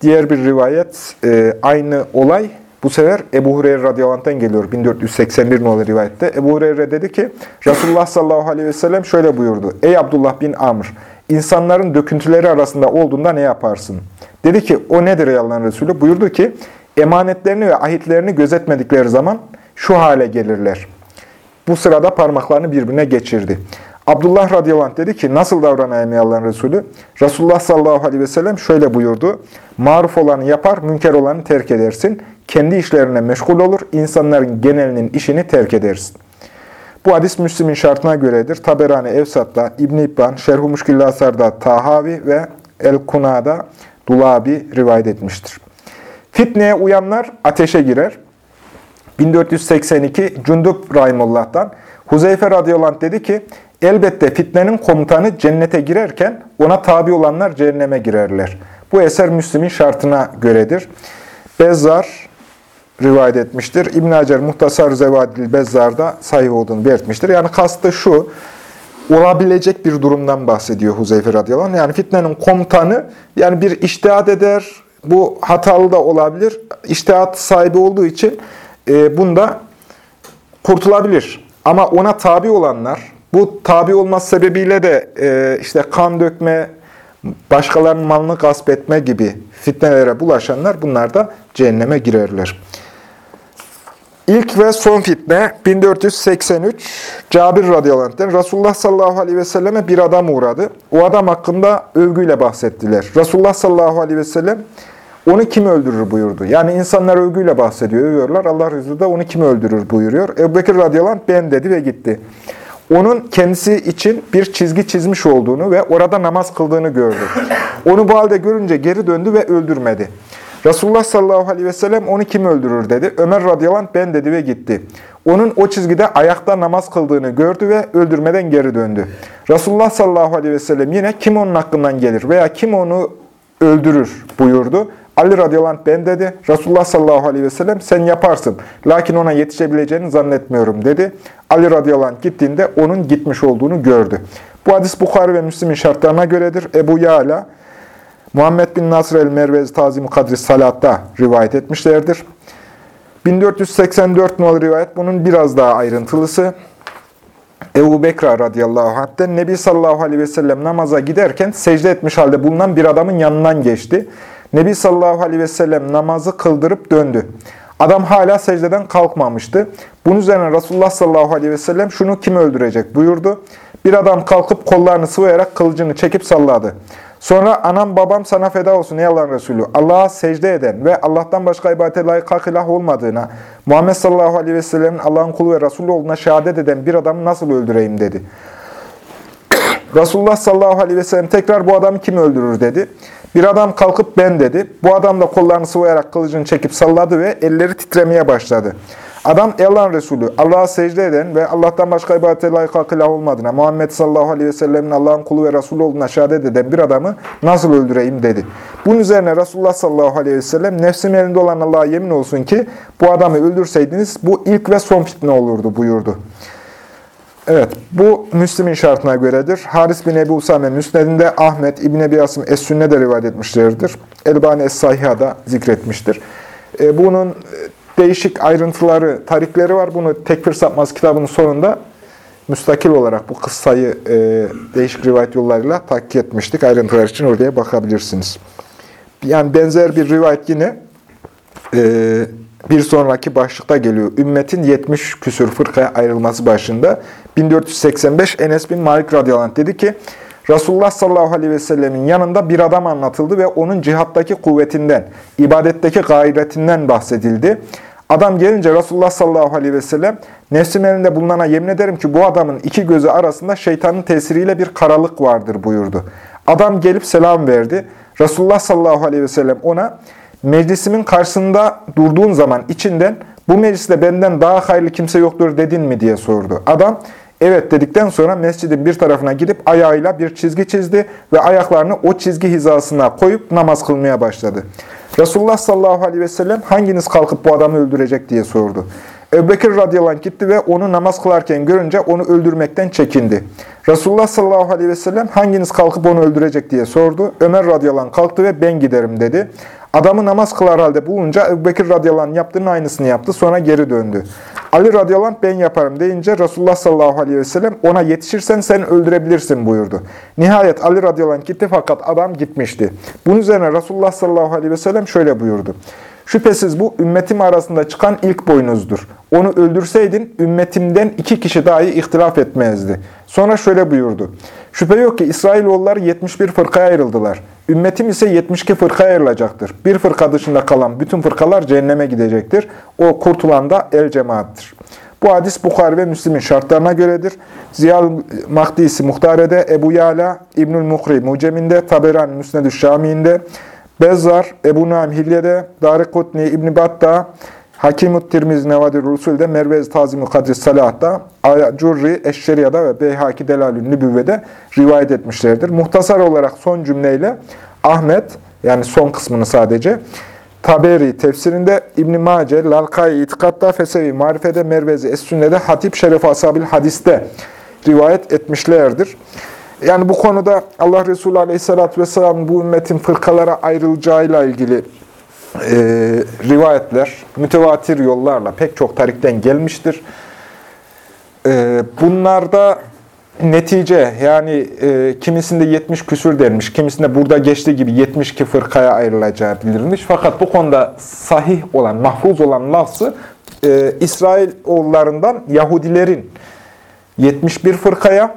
[SPEAKER 1] Diğer bir rivayet, e, aynı olay Bu sefer Ebu Hureyre radıyallahu geliyor. 1481 nolu rivayette. Ebu Hureyre dedi ki Resulullah sallallahu aleyhi ve sellem şöyle buyurdu. Ey Abdullah bin Amr! insanların döküntüleri arasında olduğunda ne yaparsın? Dedi ki o nedir ey Allah'ın Resulü? Buyurdu ki emanetlerini ve ahitlerini gözetmedikleri zaman şu hale gelirler. Bu sırada parmaklarını birbirine geçirdi. Abdullah radıyallahu dedi ki nasıl davranayım ey Allah'ın Resulü? Resulullah sallallahu aleyhi ve sellem şöyle buyurdu. Maruf olanı yapar, münker olanı terk edersin. Kendi işlerine meşgul olur, insanların genelinin işini terk edersin. Bu hadis Müslim'in şartına göredir. Taberani Evsat'ta, İbn-i İbban, Muşkil Asar'da Tahavi ve El-Kuna'da Dulabi rivayet etmiştir. Fitneye uyanlar ateşe girer. 1482 Cundub Rahimullah'tan Huzeyfe radıyallahu dedi ki, elbette fitnenin komutanı cennete girerken ona tabi olanlar cehenneme girerler. Bu eser Müslim'in şartına göredir. Bezzar rivayet etmiştir. İbn Hacer Muhtasar Zevadil Bezzar'da sahih olduğunu belirtmiştir. Yani kastı şu, olabilecek bir durumdan bahsediyor Huzeyfe radıyallahu anh. Yani fitnenin komutanı yani bir iştihat eder, bu hatalı da olabilir. İştihat sahibi olduğu için e, bunda kurtulabilir. Ama ona tabi olanlar, bu tabi olması sebebiyle de e, işte kan dökme, başkalarının malını gasp etme gibi fitnelere bulaşanlar bunlar da cehenneme girerler. İlk ve son fitne 1483 Cabir radıyallahu Resulullah sallallahu aleyhi ve selleme bir adam uğradı. O adam hakkında övgüyle bahsettiler. Resulullah sallallahu aleyhi ve sellem onu kim öldürür buyurdu. Yani insanlar övgüyle bahsediyor, övüyorlar. Allah Resulü de onu kim öldürür buyuruyor. Ebu Bekir radıyallahu ben dedi ve gitti. Onun kendisi için bir çizgi çizmiş olduğunu ve orada namaz kıldığını gördü. Onu bu halde görünce geri döndü ve öldürmedi. Resulullah sallallahu aleyhi ve sellem onu kim öldürür dedi. Ömer radıyallahu anh ben dedi ve gitti. Onun o çizgide ayakta namaz kıldığını gördü ve öldürmeden geri döndü. Resulullah sallallahu aleyhi ve sellem yine kim onun hakkından gelir veya kim onu öldürür buyurdu. Ali radıyallahu anh ben dedi. Resulullah sallallahu aleyhi ve sellem sen yaparsın. Lakin ona yetişebileceğini zannetmiyorum dedi. Ali radıyallahu anh gittiğinde onun gitmiş olduğunu gördü. Bu hadis Bukhari ve Müslim'in şartlarına göredir. Ebu Yala, Muhammed bin Nasr el-Mervez Tazim Kadri Salat'ta rivayet etmişlerdir. 1484 nolu rivayet bunun biraz daha ayrıntılısı. Ebu Bekra radıyallahu anh'ten Nebi sallallahu aleyhi ve sellem namaza giderken secde etmiş halde bulunan bir adamın yanından geçti. Nebi sallallahu aleyhi ve sellem namazı kıldırıp döndü. Adam hala secdeden kalkmamıştı. Bunun üzerine Resulullah sallallahu aleyhi ve sellem şunu kim öldürecek buyurdu. Bir adam kalkıp kollarını sıvayarak kılıcını çekip salladı. Sonra anam babam sana feda olsun ey Allah'ın Resulü. Allah'a secde eden ve Allah'tan başka ibadete layık hak ilah olmadığına, Muhammed sallallahu aleyhi ve sellemin Allah'ın kulu ve Resulü olduğuna şehadet eden bir adamı nasıl öldüreyim dedi. Resulullah sallallahu aleyhi ve sellem tekrar bu adamı kim öldürür dedi. Bir adam kalkıp ben dedi. Bu adam da kollarını sıvayarak kılıcını çekip salladı ve elleri titremeye başladı. Adam Allah'ın Resulü, Allah'a secde eden ve Allah'tan başka ibadete layık hak ilah olmadığına, Muhammed sallallahu aleyhi ve sellemin Allah'ın kulu ve Resulü olduğuna şehadet eden bir adamı nasıl öldüreyim dedi. Bunun üzerine Resulullah sallallahu aleyhi ve sellem, nefsim elinde olan Allah'a yemin olsun ki bu adamı öldürseydiniz bu ilk ve son fitne olurdu buyurdu. Evet, bu Müslim'in şartına göredir. Haris bin Ebu Usame Müsned'inde Ahmet İbn Ebi Asım Es-Sünne de rivayet etmişlerdir. Elbani Es-Sahiha'da zikretmiştir. E, bunun değişik ayrıntıları, tarikleri var. Bunu Tekfir Sapmaz kitabının sonunda müstakil olarak bu kıssayı e, değişik rivayet yollarıyla takip etmiştik. Ayrıntılar için oraya bakabilirsiniz. Yani benzer bir rivayet yine e, bir sonraki başlıkta geliyor. Ümmetin 70 küsür fırkaya ayrılması başında 1485 Enes bin Malik radıyallahu dedi ki Resulullah sallallahu aleyhi ve sellemin yanında bir adam anlatıldı ve onun cihattaki kuvvetinden, ibadetteki gayretinden bahsedildi. Adam gelince Resulullah sallallahu aleyhi ve sellem nefsim elinde bulunana yemin ederim ki bu adamın iki gözü arasında şeytanın tesiriyle bir karalık vardır buyurdu. Adam gelip selam verdi. Resulullah sallallahu aleyhi ve sellem ona meclisimin karşısında durduğun zaman içinden bu mecliste benden daha hayırlı kimse yoktur dedin mi diye sordu. Adam evet dedikten sonra mescidin bir tarafına gidip ayağıyla bir çizgi çizdi ve ayaklarını o çizgi hizasına koyup namaz kılmaya başladı. Resulullah sallallahu aleyhi ve sellem hanginiz kalkıp bu adamı öldürecek diye sordu. Ebubekir radıyallahu anh gitti ve onu namaz kılarken görünce onu öldürmekten çekindi. Resulullah sallallahu aleyhi ve sellem hanginiz kalkıp onu öldürecek diye sordu. Ömer radıyallahu anh kalktı ve ben giderim dedi. Adamı namaz kılar halde bulunca Ebu Bekir radıyallahu anh yaptığının aynısını yaptı. Sonra geri döndü. Ali radıyallahu anh ben yaparım deyince Resulullah sallallahu aleyhi ve sellem ona yetişirsen sen öldürebilirsin buyurdu. Nihayet Ali radıyallahu anh gitti fakat adam gitmişti. Bunun üzerine Resulullah sallallahu aleyhi ve sellem şöyle buyurdu. Şüphesiz bu ümmetim arasında çıkan ilk boynuzdur. Onu öldürseydin ümmetimden iki kişi dahi ihtilaf etmezdi. Sonra şöyle buyurdu. Şüphe yok ki İsrailoğulları 71 fırkaya ayrıldılar. Ümmetim ise 72 fırkaya ayrılacaktır. Bir fırka dışında kalan bütün fırkalar cehenneme gidecektir. O kurtulan da el cemaattir. Bu hadis Bukhari ve Müslim'in şartlarına göredir. Ziyal Mahdisi Muhtare'de, Ebu Yala, İbnül Muhri Mucem'inde, Taberan Müsned-ü Şami'inde, Bezzar, Ebu Naim Hilye'de, Darikutni İbn Battah, Hakimut Tirmizi Nevadir Rusul'de, Mervez Tazim-i Kadri Salat'ta, Ayacurri Eşşeriya'da ve Beyhaki Delalül Nübüvve'de rivayet etmişlerdir. Muhtasar olarak son cümleyle Ahmet, yani son kısmını sadece, Taberi tefsirinde, İbn-i Mace, Lalkai İtikad'da, Fesevi Marife'de, Mervezi Es-Sünne'de, Hatip Şeref Asabil Hadis'te rivayet etmişlerdir. Yani bu konuda Allah Resulü Aleyhisselatü Vesselam bu ümmetin fırkalara ayrılacağıyla ilgili e, rivayetler mütevatir yollarla pek çok tarikten gelmiştir. E, bunlarda netice yani e, kimisinde 70 küsür denmiş, kimisinde burada geçtiği gibi 72 fırkaya ayrılacağı bildirilmiş. Fakat bu konuda sahih olan, mahfuz olan lafzı e, İsrail oğullarından Yahudilerin 71 fırkaya,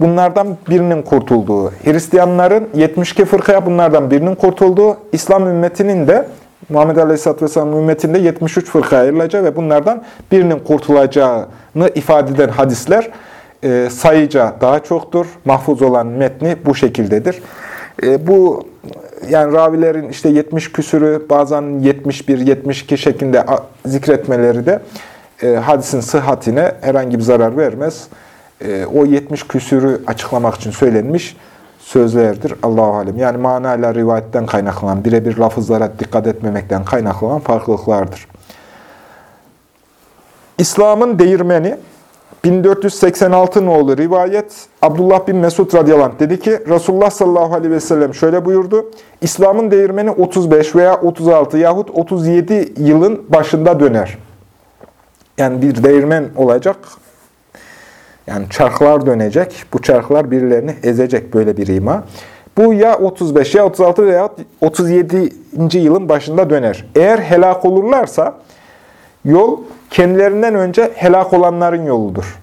[SPEAKER 1] bunlardan birinin kurtulduğu, Hristiyanların 72 fırkaya bunlardan birinin kurtulduğu, İslam ümmetinin de Muhammed Aleyhisselatü Vesselam ümmetinde 73 fırkaya ayrılacağı ve bunlardan birinin kurtulacağını ifade eden hadisler e, sayıca daha çoktur. Mahfuz olan metni bu şekildedir. E, bu yani ravilerin işte 70 küsürü bazen 71-72 şeklinde zikretmeleri de e, hadisin sıhhatine herhangi bir zarar vermez. E, o 70 küsürü açıklamak için söylenmiş sözlerdir. Allahu alem. Yani manayla rivayetten kaynaklanan, birebir lafızlara dikkat etmemekten kaynaklanan farklılıklardır. İslam'ın değirmeni 1486 nolu rivayet Abdullah bin Mesud radıyallahu dedi ki Resulullah sallallahu aleyhi ve sellem şöyle buyurdu. İslam'ın değirmeni 35 veya 36 yahut 37 yılın başında döner. Yani bir değirmen olacak. Yani çarklar dönecek. Bu çarklar birilerini ezecek böyle bir ima. Bu ya 35 ya 36 veya 37. yılın başında döner. Eğer helak olurlarsa yol kendilerinden önce helak olanların yoludur.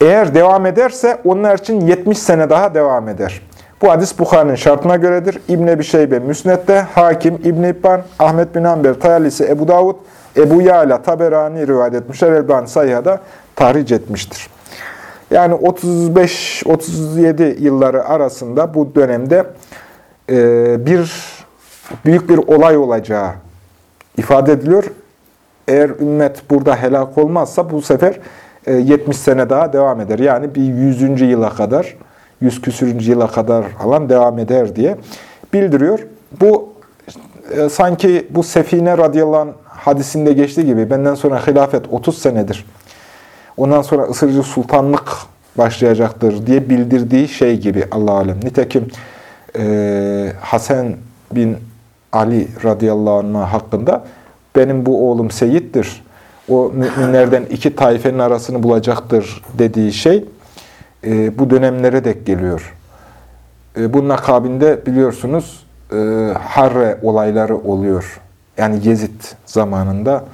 [SPEAKER 1] Eğer devam ederse onlar için 70 sene daha devam eder. Bu hadis Bukhari'nin şartına göredir. İbn Ebi Şeybe Müsned'de, Hakim, İbn İbban, Ahmet bin Amber, Tayalisi, Ebu Davud, Ebu Yala, Taberani rivayet etmişler. Elbani Sayha'da tahric etmiştir. Yani 35-37 yılları arasında bu dönemde bir büyük bir olay olacağı ifade ediliyor. Eğer ümmet burada helak olmazsa bu sefer 70 sene daha devam eder. Yani bir 100. yıla kadar, 100 küsürüncü yıla kadar alan devam eder diye bildiriyor. Bu sanki bu Sefine radıyallahu anh hadisinde geçtiği gibi benden sonra hilafet 30 senedir. Ondan sonra ısırıcı sultanlık başlayacaktır diye bildirdiği şey gibi Allah alem. Nitekim e, Hasan bin Ali radıyallahu anh hakkında benim bu oğlum Seyit'tir. O müminlerden iki taifenin arasını bulacaktır dediği şey e, bu dönemlere dek geliyor. E, bunun akabinde biliyorsunuz e, Harre olayları oluyor. Yani Yezid zamanında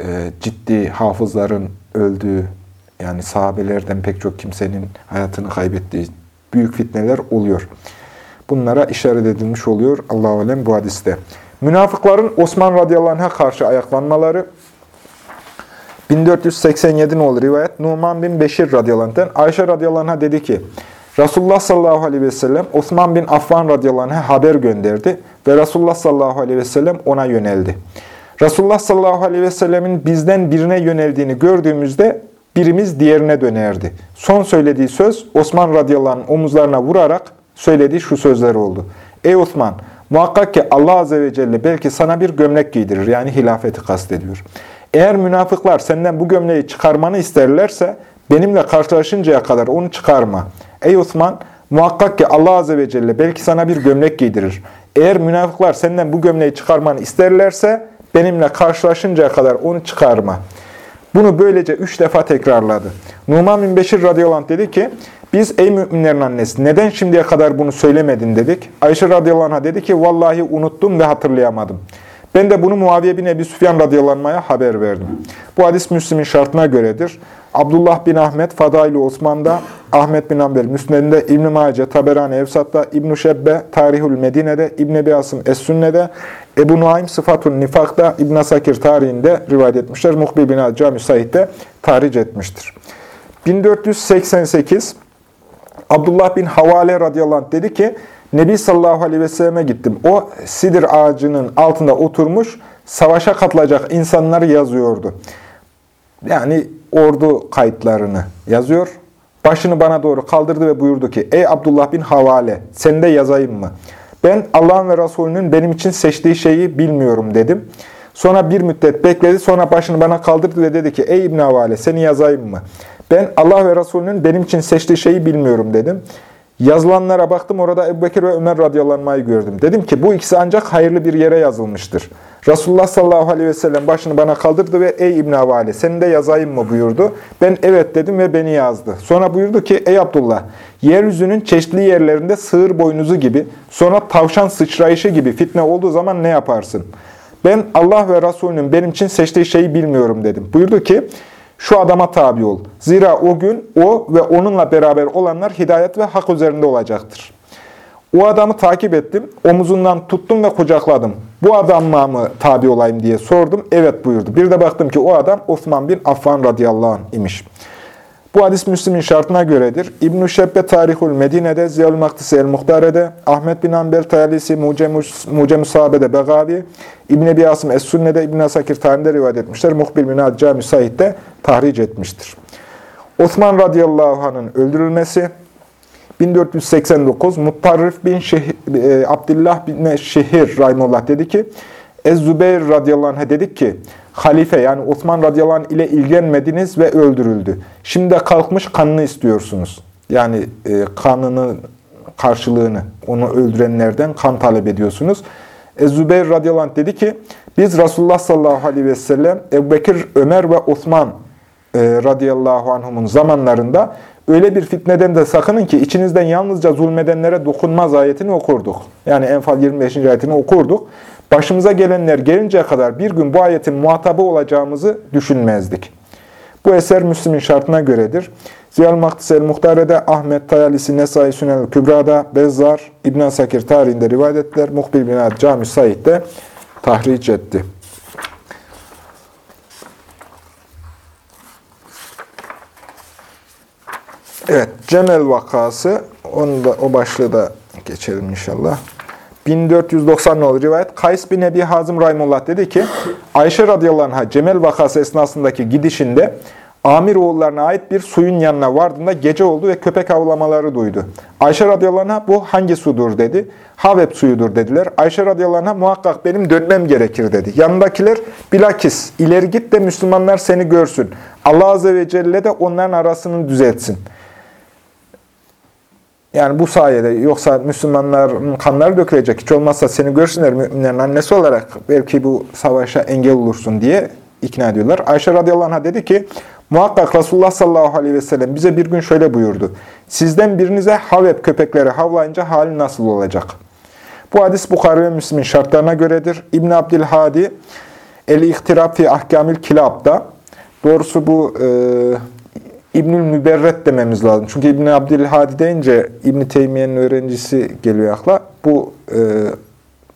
[SPEAKER 1] e, ciddi hafızların öldüğü, yani sahabelerden pek çok kimsenin hayatını kaybettiği büyük fitneler oluyor. Bunlara işaret edilmiş oluyor Allah-u Alem bu hadiste. Münafıkların Osman radıyallahu karşı ayaklanmaları 1487 olur rivayet. Numan bin Beşir radıyallahu Ayşe radıyallahu dedi ki Resulullah sallallahu aleyhi ve sellem Osman bin Affan radıyallahu haber gönderdi ve Resulullah sallallahu aleyhi ve sellem ona yöneldi. Resulullah sallallahu aleyhi ve sellemin bizden birine yöneldiğini gördüğümüzde birimiz diğerine dönerdi. Son söylediği söz Osman radıyallahu omuzlarına vurarak söylediği şu sözler oldu. Ey Osman! Muhakkak ki Allah Azze ve Celle belki sana bir gömlek giydirir. Yani hilafeti kastediyor. Eğer münafıklar senden bu gömleği çıkarmanı isterlerse benimle karşılaşıncaya kadar onu çıkarma. Ey Osman! Muhakkak ki Allah Azze ve Celle belki sana bir gömlek giydirir. Eğer münafıklar senden bu gömleği çıkarmanı isterlerse benimle karşılaşıncaya kadar onu çıkarma. Bunu böylece üç defa tekrarladı. Numan bin Beşir radıyallahu dedi ki, biz ey müminlerin annesi neden şimdiye kadar bunu söylemedin dedik. Ayşe radıyallahu dedi ki, vallahi unuttum ve hatırlayamadım. Ben de bunu Muaviye bin Ebi Süfyan radıyallahu anh'a haber verdim. Bu hadis Müslim'in şartına göredir. Abdullah bin Ahmet, Fadail-i Osman'da, Ahmet bin Ambel, Müsned'inde, İbn-i Mace, Taberani, Evsat'ta, İbn-i Şebbe, Tarihül Medine'de, İbn-i Beyasım, Es-Sünne'de, Ebu Nuaym, Sıfatun Nifak'ta, İbn Asakir tarihinde rivayet etmişler. Muhbir bin Cami Said'de tahric etmiştir. 1488 Abdullah bin Havale radıyallahu anh dedi ki, Nebi sallallahu aleyhi ve selleme gittim. O sidir ağacının altında oturmuş, savaşa katılacak insanları yazıyordu. Yani ordu kayıtlarını yazıyor. Başını bana doğru kaldırdı ve buyurdu ki, Ey Abdullah bin Havale, sen de yazayım mı? Ben Allah'ın ve Resulünün benim için seçtiği şeyi bilmiyorum dedim. Sonra bir müddet bekledi, sonra başını bana kaldırdı ve dedi ki, Ey İbn Havale, seni yazayım mı? Ben Allah ve Resulünün benim için seçtiği şeyi bilmiyorum dedim. Yazılanlara baktım, orada Ebu Bekir ve Ömer radyalanmayı gördüm. Dedim ki bu ikisi ancak hayırlı bir yere yazılmıştır. Resulullah sallallahu aleyhi ve sellem başını bana kaldırdı ve ey İbn Havale seni de yazayım mı buyurdu. Ben evet dedim ve beni yazdı. Sonra buyurdu ki ey Abdullah yeryüzünün çeşitli yerlerinde sığır boynuzu gibi sonra tavşan sıçrayışı gibi fitne olduğu zaman ne yaparsın? Ben Allah ve Resulünün benim için seçtiği şeyi bilmiyorum dedim. Buyurdu ki şu adama tabi ol. Zira o gün o ve onunla beraber olanlar hidayet ve hak üzerinde olacaktır. O adamı takip ettim, omuzundan tuttum ve kucakladım. Bu adamla mı tabi olayım diye sordum. Evet buyurdu. Bir de baktım ki o adam Osman bin Affan radıyallahu anh imiş. Bu hadis Müslim'in şartına göredir. İbn-i Şebbe Tarihul Medine'de, Ziyal Maktisi El-Muhtare'de, Ahmet bin Ambel Tayalisi Mucem-i Sahabe'de Begavi, İbn-i Ebi Asım Es-Sünne'de, İbn-i Asakir tarihinde rivayet etmişler. Muhbil bin Adca Müsait'te tahric etmiştir. Osman radıyallahu anh'ın öldürülmesi, 1489 Muttarrif bin Şehir, e, Abdullah bin Şehir Rahimullah dedi ki, Ez-Zübeyir radıyallahu anh'a dedik ki, halife yani Osman radıyallahu anh ile ilgilenmediniz ve öldürüldü. Şimdi de kalkmış kanını istiyorsunuz. Yani e, kanını karşılığını, onu öldürenlerden kan talep ediyorsunuz. Ez-Zübeyir radıyallahu anh dedi ki, biz Resulullah sallallahu aleyhi ve sellem, Ebu Bekir, Ömer ve Osman e, radıyallahu anhumun zamanlarında öyle bir fitneden de sakının ki içinizden yalnızca zulmedenlere dokunmaz ayetini okurduk. Yani Enfal 25. ayetini okurduk. Başımıza gelenler gelinceye kadar bir gün bu ayetin muhatabı olacağımızı düşünmezdik. Bu eser Müslim'in şartına göredir. Ziyal Maktis el-Muhtare'de, Ahmet Tayalisi Nesai Sünel Kübra'da, Bezzar, İbn Sakir tarihinde rivayet ettiler. Muhbil bin Ad Cami Said'de tahric etti. Evet, Cemel vakası, onu da, o başlığı da geçelim inşallah. 1490 nolu rivayet. Kays bin Ebi Hazım Rahimullah dedi ki, Ayşe radıyallahu anh'a Cemel vakası esnasındaki gidişinde Amir oğullarına ait bir suyun yanına vardığında gece oldu ve köpek avlamaları duydu. Ayşe radıyallahu bu hangi sudur dedi. Havep suyudur dediler. Ayşe radıyallahu muhakkak benim dönmem gerekir dedi. Yanındakiler bilakis ileri git de Müslümanlar seni görsün. Allah azze ve celle de onların arasını düzeltsin. Yani bu sayede yoksa Müslümanların kanları dökülecek. Hiç olmazsa seni görsünler müminlerin annesi olarak belki bu savaşa engel olursun diye ikna ediyorlar. Ayşe radıyallahu anh'a dedi ki muhakkak Resulullah sallallahu aleyhi ve sellem bize bir gün şöyle buyurdu. Sizden birinize havep köpekleri havlayınca hali nasıl olacak? Bu hadis Bukhari ve Müslim'in şartlarına göredir. İbn Abdülhadi El-İhtirab fi Ahkamil Kilab'da doğrusu bu e, İbnül Müberret dememiz lazım. Çünkü İbn Abdülhadi deyince İbn Teymiye'nin öğrencisi geliyor akla. Bu e,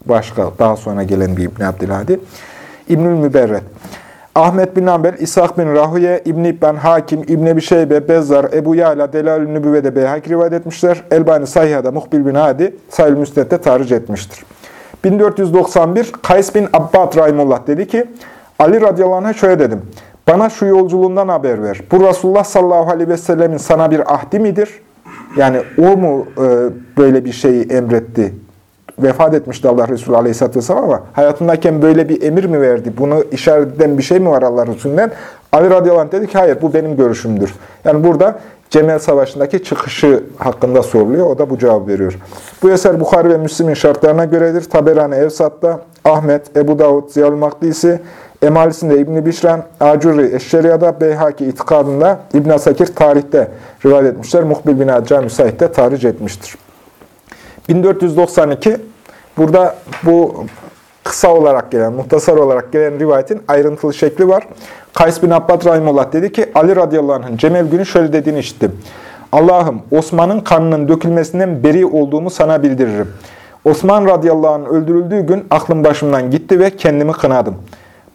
[SPEAKER 1] başka daha sonra gelen bir İbn Abdülhadi. İbnül Müberret. Ahmet bin Ambel, İshak bin Rahuye, İbn İbn Hakim, İbn Ebi Şeybe, Bezzar, Ebu Yala, Delalül Nübüvve'de Beyhak rivayet etmişler. Elbani Sahiha'da Muhbil bin Hadi, Sahil Müsnet'te tarih etmiştir. 1491 Kays bin Abbad Rahimullah dedi ki, Ali radıyallahu anh'a şöyle dedim. Bana şu yolculuğundan haber ver. Bu Resulullah sallallahu aleyhi ve sellemin sana bir ahdi midir? Yani o mu e, böyle bir şeyi emretti? Vefat etmişti Allah Resulü aleyhisselatü vesselam ama hayatındayken böyle bir emir mi verdi? Bunu işaret eden bir şey mi var Allah Resulü'nden? Ali radıyallahu anh dedi ki hayır bu benim görüşümdür. Yani burada Cemel Savaşı'ndaki çıkışı hakkında soruluyor. O da bu cevabı veriyor. Bu eser Bukhari ve Müslim'in şartlarına göredir. Taberani Evsat'ta, Ahmet, Ebu Davud, Ziyal Makdisi, Emalisinde İbn-i Bişran, Acuri Eşşeriya'da, Beyhaki İtikadında, İbn Asakir tarihte rivayet etmişler. Muhbil bin Acca Müsait'te tarih etmiştir. 1492 burada bu kısa olarak gelen, muhtasar olarak gelen rivayetin ayrıntılı şekli var. Kays bin Abbad Rahimullah dedi ki, Ali radıyallahu anh'ın Cemel günü şöyle dediğini işittim. Allah'ım Osman'ın kanının dökülmesinden beri olduğumu sana bildiririm. Osman radıyallahu anh öldürüldüğü gün aklım başımdan gitti ve kendimi kınadım.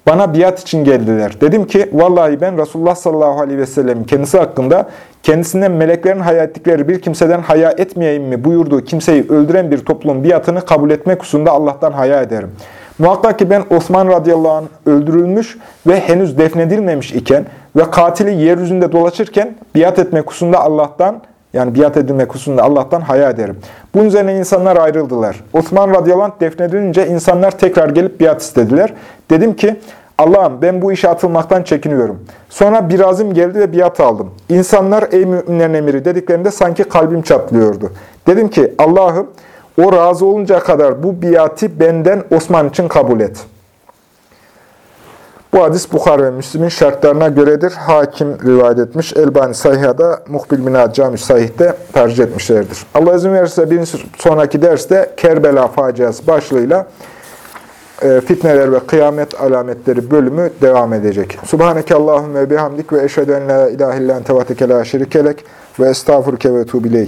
[SPEAKER 1] Bana biat için geldiler. Dedim ki vallahi ben Resulullah sallallahu aleyhi ve sellem'in kendisi hakkında kendisinden meleklerin haya ettikleri bir kimseden haya etmeyeyim mi buyurduğu kimseyi öldüren bir toplumun biatını kabul etmek hususunda Allah'tan haya ederim. Muhakkak ki ben Osman radıyallahu anh öldürülmüş ve henüz defnedilmemiş iken ve katili yeryüzünde dolaşırken biat etmek hususunda Allah'tan yani biat edilmek hususunda Allah'tan haya ederim. Bunun üzerine insanlar ayrıldılar. Osman radıyallahu defnedilince insanlar tekrar gelip biat istediler. Dedim ki Allah'ım ben bu işe atılmaktan çekiniyorum. Sonra birazım geldi ve biat aldım. İnsanlar ey müminlerin emiri dediklerinde sanki kalbim çatlıyordu. Dedim ki Allah'ım o razı olunca kadar bu biati benden Osman için kabul et. Bu hadis Bukhara ve Müslim'in şartlarına göredir. Hakim rivayet etmiş. Elbani Sahiha'da Muhbil bin Acami Sahih'te tercih etmişlerdir. Allah izin verirse bir sonraki derste Kerbela faciası başlığıyla e, fitneler ve kıyamet alametleri bölümü devam edecek. Subhaneke Allahümme bihamdik ve eşhedü en la ilahe illan tevateke la şerikelek ve estağfurke ve tuğbileyk.